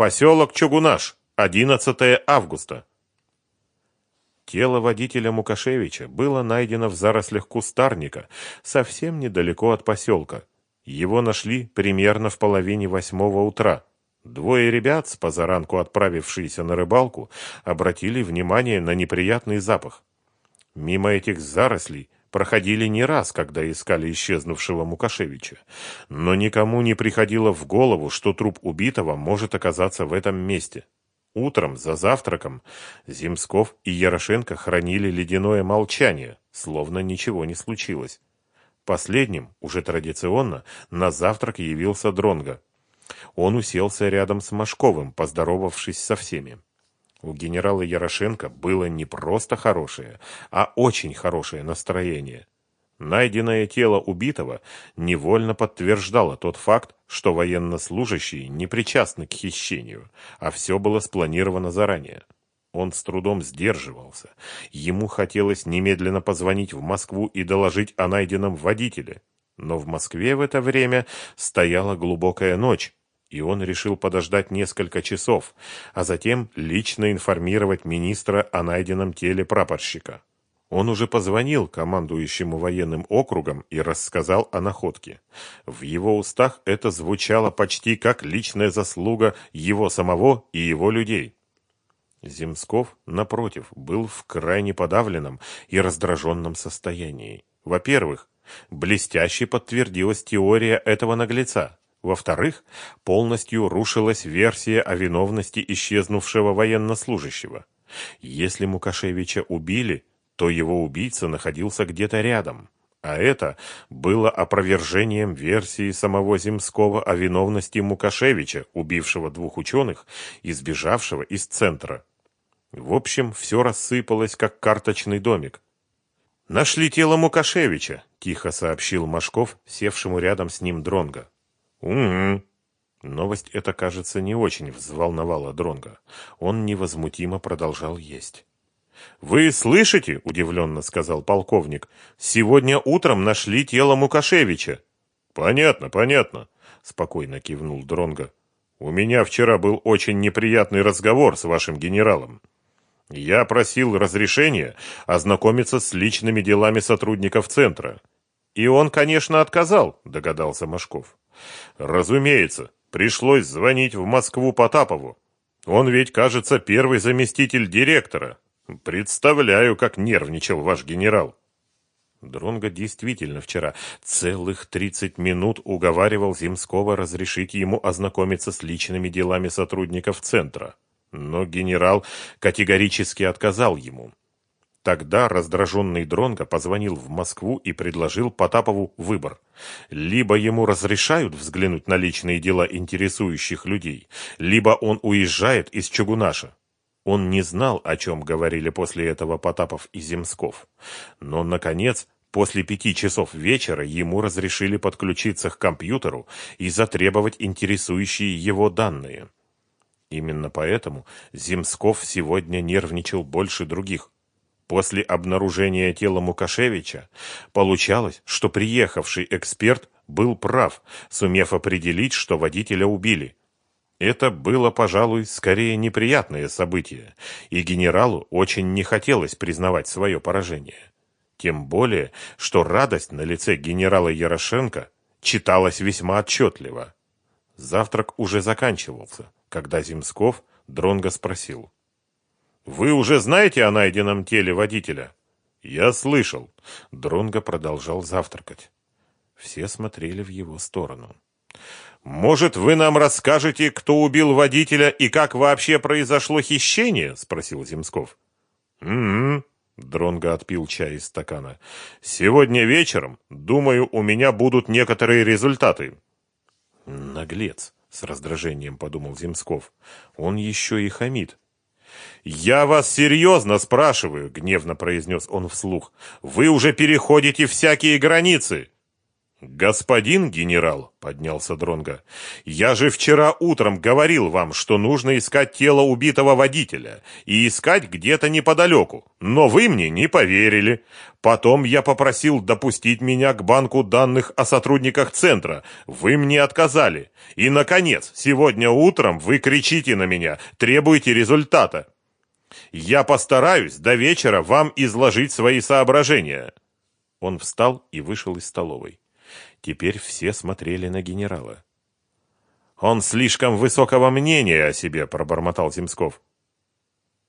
Поселок Чугунаш. 11 августа. Тело водителя Мукашевича было найдено в зарослях кустарника, совсем недалеко от поселка. Его нашли примерно в половине восьмого утра. Двое ребят, с позаранку отправившиеся на рыбалку, обратили внимание на неприятный запах. Мимо этих зарослей проходили не раз, когда искали исчезнувшего Мукашевича, но никому не приходило в голову, что труп убитого может оказаться в этом месте. Утром за завтраком Земсков и Ярошенко хранили ледяное молчание, словно ничего не случилось. Последним, уже традиционно, на завтрак явился Дронга. Он уселся рядом с Машковым, поздоровавшись со всеми. У генерала Ярошенко было не просто хорошее, а очень хорошее настроение. Найденное тело убитого невольно подтверждало тот факт, что военнослужащие не причастны к хищению, а все было спланировано заранее. Он с трудом сдерживался. Ему хотелось немедленно позвонить в Москву и доложить о найденном водителе. Но в Москве в это время стояла глубокая ночь, и он решил подождать несколько часов, а затем лично информировать министра о найденном теле прапорщика. Он уже позвонил командующему военным округом и рассказал о находке. В его устах это звучало почти как личная заслуга его самого и его людей. Земсков, напротив, был в крайне подавленном и раздраженном состоянии. Во-первых, блестяще подтвердилась теория этого наглеца. Во-вторых, полностью рушилась версия о виновности исчезнувшего военнослужащего. Если Мукашевича убили, то его убийца находился где-то рядом. А это было опровержением версии самого Земского о виновности Мукашевича, убившего двух ученых и сбежавшего из центра. В общем, все рассыпалось, как карточный домик. «Нашли тело Мукашевича», — тихо сообщил Машков, севшему рядом с ним Дронга. «Угу». Новость эта, кажется, не очень взволновала Дронга. Он невозмутимо продолжал есть. «Вы слышите?» – удивленно сказал полковник. «Сегодня утром нашли тело Мукашевича». «Понятно, понятно», – спокойно кивнул Дронга. «У меня вчера был очень неприятный разговор с вашим генералом. Я просил разрешения ознакомиться с личными делами сотрудников центра. И он, конечно, отказал», – догадался Машков. «Разумеется, пришлось звонить в Москву Потапову. Он ведь, кажется, первый заместитель директора, Представляю, как нервничал ваш генерал. Дронго действительно вчера целых тридцать минут уговаривал Земского разрешить ему ознакомиться с личными делами сотрудников центра. Но генерал категорически отказал ему. Тогда раздраженный Дронго позвонил в Москву и предложил Потапову выбор. Либо ему разрешают взглянуть на личные дела интересующих людей, либо он уезжает из Чугунаша. Он не знал, о чем говорили после этого Потапов и Земсков. Но, наконец, после пяти часов вечера ему разрешили подключиться к компьютеру и затребовать интересующие его данные. Именно поэтому Земсков сегодня нервничал больше других. После обнаружения тела Мукашевича получалось, что приехавший эксперт был прав, сумев определить, что водителя убили – это было, пожалуй, скорее неприятное событие, и генералу очень не хотелось признавать свое поражение. Тем более, что радость на лице генерала Ярошенко читалась весьма отчетливо. Завтрак уже заканчивался, когда Земсков дронго спросил. «Вы уже знаете о найденном теле водителя?» «Я слышал». Дронго продолжал завтракать. Все смотрели в его сторону. «Может, вы нам расскажете, кто убил водителя и как вообще произошло хищение?» — спросил Земсков. «М-м-м», Дронго отпил чай из стакана. «Сегодня вечером, думаю, у меня будут некоторые результаты». «Наглец», — с раздражением подумал Земсков. «Он еще и хамит». «Я вас серьезно спрашиваю», — гневно произнес он вслух. «Вы уже переходите всякие границы». Господин генерал, поднялся Дронга. Я же вчера утром говорил вам, что нужно искать тело убитого водителя и искать где-то неподалеку. Но вы мне не поверили. Потом я попросил допустить меня к банку данных о сотрудниках центра. Вы мне отказали. И наконец, сегодня утром вы кричите на меня, требуете результата. Я постараюсь до вечера вам изложить свои соображения. Он встал и вышел из столовой. Теперь все смотрели на генерала. «Он слишком высокого мнения о себе», — пробормотал Земсков.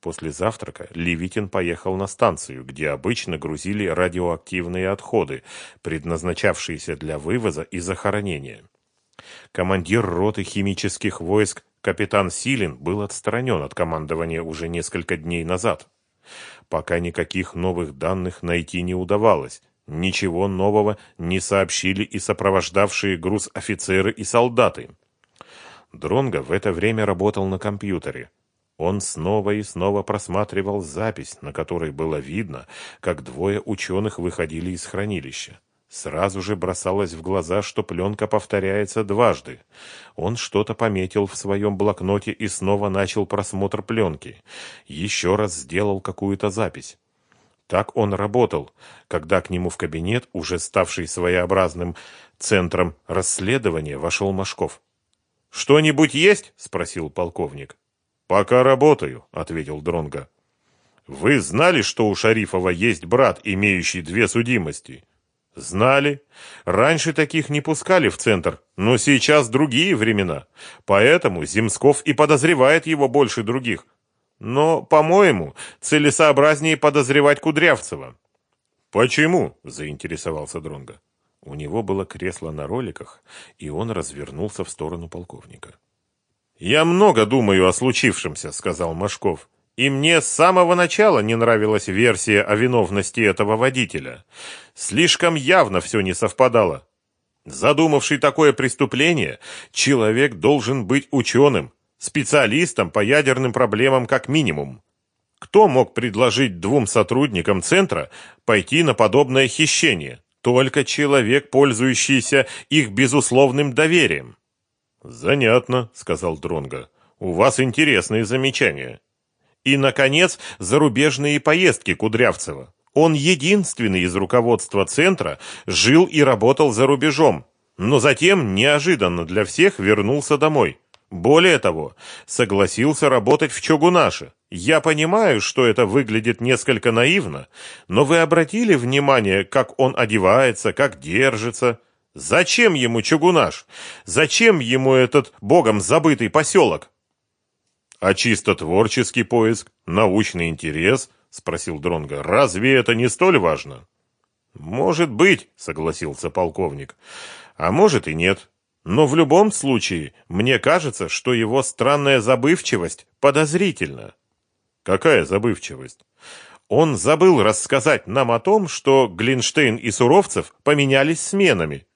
После завтрака Левитин поехал на станцию, где обычно грузили радиоактивные отходы, предназначавшиеся для вывоза и захоронения. Командир роты химических войск капитан Силин был отстранен от командования уже несколько дней назад. Пока никаких новых данных найти не удавалось, Ничего нового не сообщили и сопровождавшие груз офицеры и солдаты. Дронго в это время работал на компьютере. Он снова и снова просматривал запись, на которой было видно, как двое ученых выходили из хранилища. Сразу же бросалось в глаза, что пленка повторяется дважды. Он что-то пометил в своем блокноте и снова начал просмотр пленки. Еще раз сделал какую-то запись. Так он работал, когда к нему в кабинет, уже ставший своеобразным центром расследования, вошел Машков. «Что-нибудь есть?» — спросил полковник. «Пока работаю», — ответил Дронга. «Вы знали, что у Шарифова есть брат, имеющий две судимости?» «Знали. Раньше таких не пускали в центр, но сейчас другие времена. Поэтому Земсков и подозревает его больше других. Но, по-моему, целесообразнее подозревать Кудрявцева. Почему? заинтересовался Дронга. У него было кресло на роликах, и он развернулся в сторону полковника. Я много думаю о случившемся, сказал Машков. И мне с самого начала не нравилась версия о виновности этого водителя. Слишком явно все не совпадало. Задумавший такое преступление, человек должен быть ученым, специалистом по ядерным проблемам как минимум. Кто мог предложить двум сотрудникам центра пойти на подобное хищение? Только человек, пользующийся их безусловным доверием. Занятно, сказал Дронга. У вас интересные замечания. И наконец, зарубежные поездки Кудрявцева. Он единственный из руководства центра жил и работал за рубежом, но затем неожиданно для всех вернулся домой. Более того, согласился работать в Чогунаше. Я понимаю, что это выглядит несколько наивно, но вы обратили внимание, как он одевается, как держится? Зачем ему Чогунаш? Зачем ему этот богом забытый поселок? А чисто творческий поиск, научный интерес, спросил Дронга. Разве это не столь важно? Может быть, согласился полковник. А может и нет. Но в любом случае, мне кажется, что его странная забывчивость подозрительна. Какая забывчивость? Он забыл рассказать нам о том, что Глинштейн и Суровцев поменялись сменами.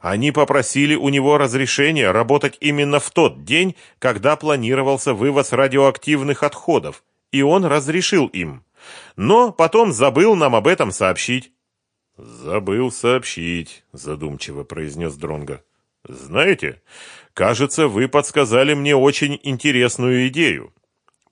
Они попросили у него разрешения работать именно в тот день, когда планировался вывоз радиоактивных отходов, и он разрешил им. Но потом забыл нам об этом сообщить. Забыл сообщить, задумчиво произнес Дронга. Знаете, кажется, вы подсказали мне очень интересную идею.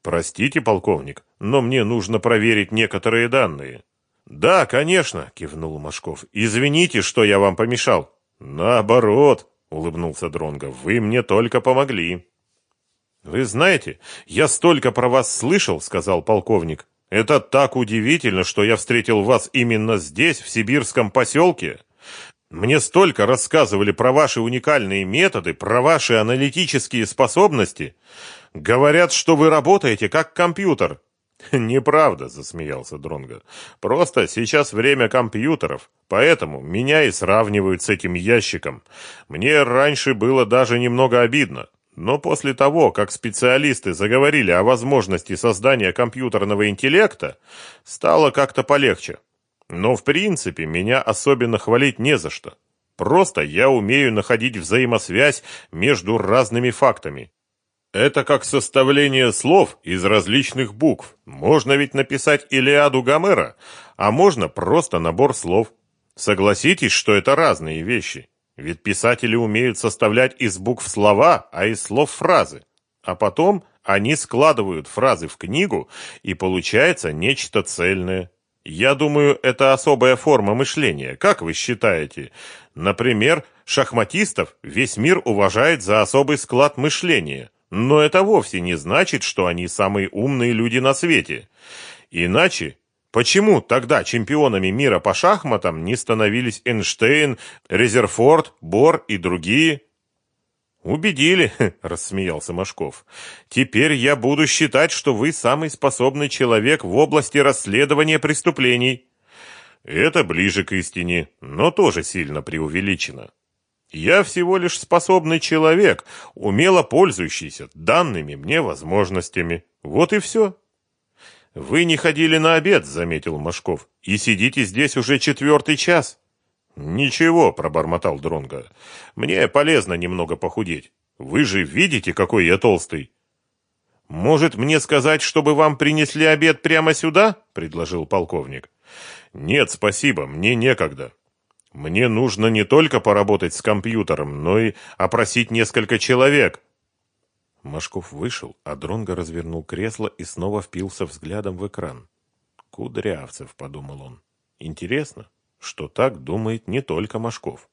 Простите, полковник, но мне нужно проверить некоторые данные. Да, конечно, кивнул Машков. Извините, что я вам помешал. Наоборот, улыбнулся Дронга. Вы мне только помогли. Вы знаете, я столько про вас слышал, сказал полковник. Это так удивительно, что я встретил вас именно здесь, в сибирском поселке. Мне столько рассказывали про ваши уникальные методы, про ваши аналитические способности. Говорят, что вы работаете как компьютер. Неправда, засмеялся Дронга. Просто сейчас время компьютеров, поэтому меня и сравнивают с этим ящиком. Мне раньше было даже немного обидно. Но после того, как специалисты заговорили о возможности создания компьютерного интеллекта, стало как-то полегче. Но в принципе меня особенно хвалить не за что. Просто я умею находить взаимосвязь между разными фактами. Это как составление слов из различных букв. Можно ведь написать Илиаду Гомера, а можно просто набор слов. Согласитесь, что это разные вещи. Ведь писатели умеют составлять из букв слова, а из слов фразы. А потом они складывают фразы в книгу, и получается нечто цельное. Я думаю, это особая форма мышления. Как вы считаете? Например, шахматистов весь мир уважает за особый склад мышления. Но это вовсе не значит, что они самые умные люди на свете. Иначе Почему тогда чемпионами мира по шахматам не становились Эйнштейн, Резерфорд, Бор и другие? Убедили, рассмеялся Машков. Теперь я буду считать, что вы самый способный человек в области расследования преступлений. Это ближе к истине, но тоже сильно преувеличено. Я всего лишь способный человек, умело пользующийся данными мне возможностями. Вот и все. Вы не ходили на обед, заметил Машков, и сидите здесь уже четвертый час. Ничего, пробормотал Дронга. Мне полезно немного похудеть. Вы же видите, какой я толстый. Может, мне сказать, чтобы вам принесли обед прямо сюда? предложил полковник. Нет, спасибо, мне некогда. Мне нужно не только поработать с компьютером, но и опросить несколько человек. Машков вышел, а Дронго развернул кресло и снова впился взглядом в экран. «Кудрявцев», — подумал он. «Интересно, что так думает не только Машков».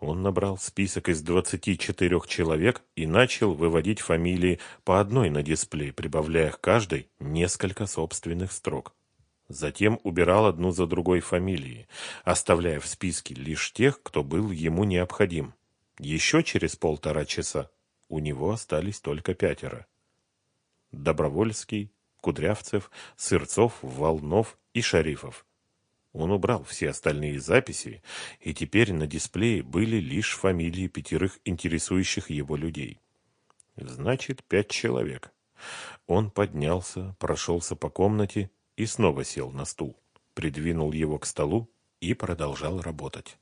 Он набрал список из 24 человек и начал выводить фамилии по одной на дисплей, прибавляя к каждой несколько собственных строк. Затем убирал одну за другой фамилии, оставляя в списке лишь тех, кто был ему необходим. Еще через полтора часа у него остались только пятеро. Добровольский, Кудрявцев, Сырцов, Волнов и Шарифов. Он убрал все остальные записи, и теперь на дисплее были лишь фамилии пятерых интересующих его людей. Значит, пять человек. Он поднялся, прошелся по комнате и снова сел на стул, придвинул его к столу и продолжал работать.